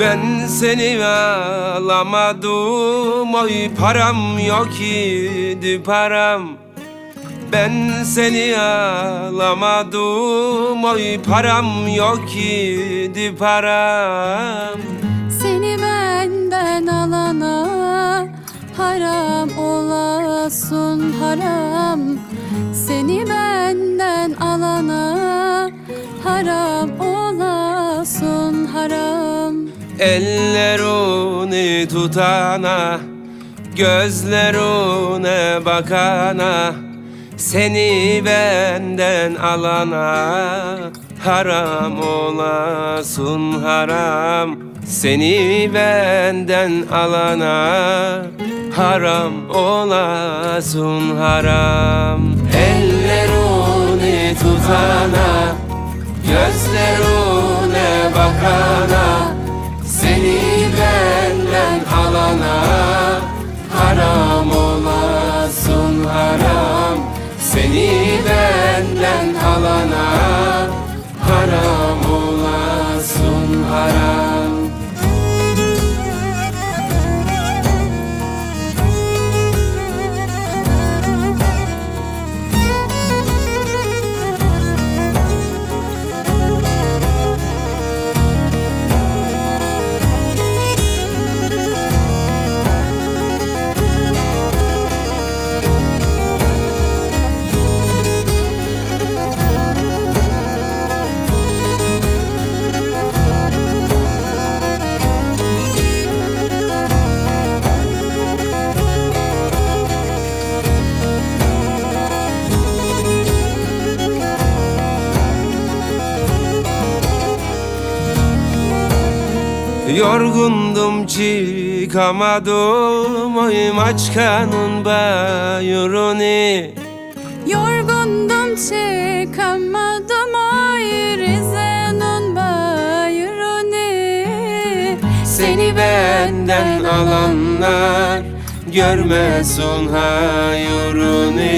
Ben seni alamadım. Oy param yok idi param. Ben seni alamadım. Oy param yok idi param. Seni benden alana haram olasın haram. Seni benden alana haram olasın haram Ellerini tutana Gözlerine bakana Seni benden alana Haram olasın haram Seni benden alana Haram olasın haram. Ellerini benden alana Yorgundum çıkamadım. Oy maçkanın bayırını Yorgundum çıkamadım. Ay Rize'nin bayırını Seni benden alanlar Görmesin hayırını.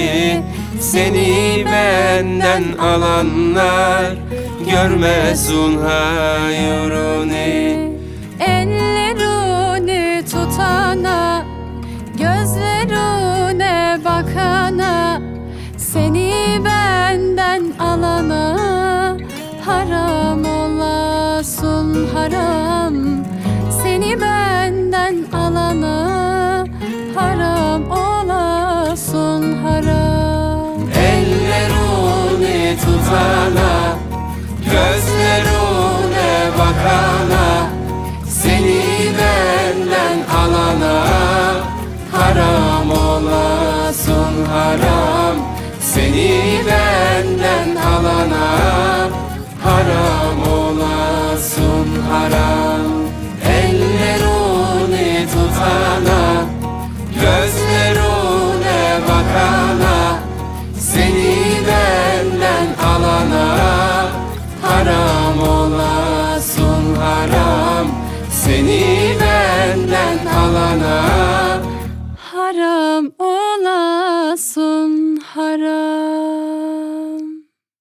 Seni benden alanlar Görmesin hayırını haram Seni benden alana Haram olasın haram. Ellerini tutana Gözlerine bakana Seni benden alana Haram olasın haram. Seni benden alana Haram olasın bakana Seni benden alana Haram olasın haram. Seni benden alana Haram olasın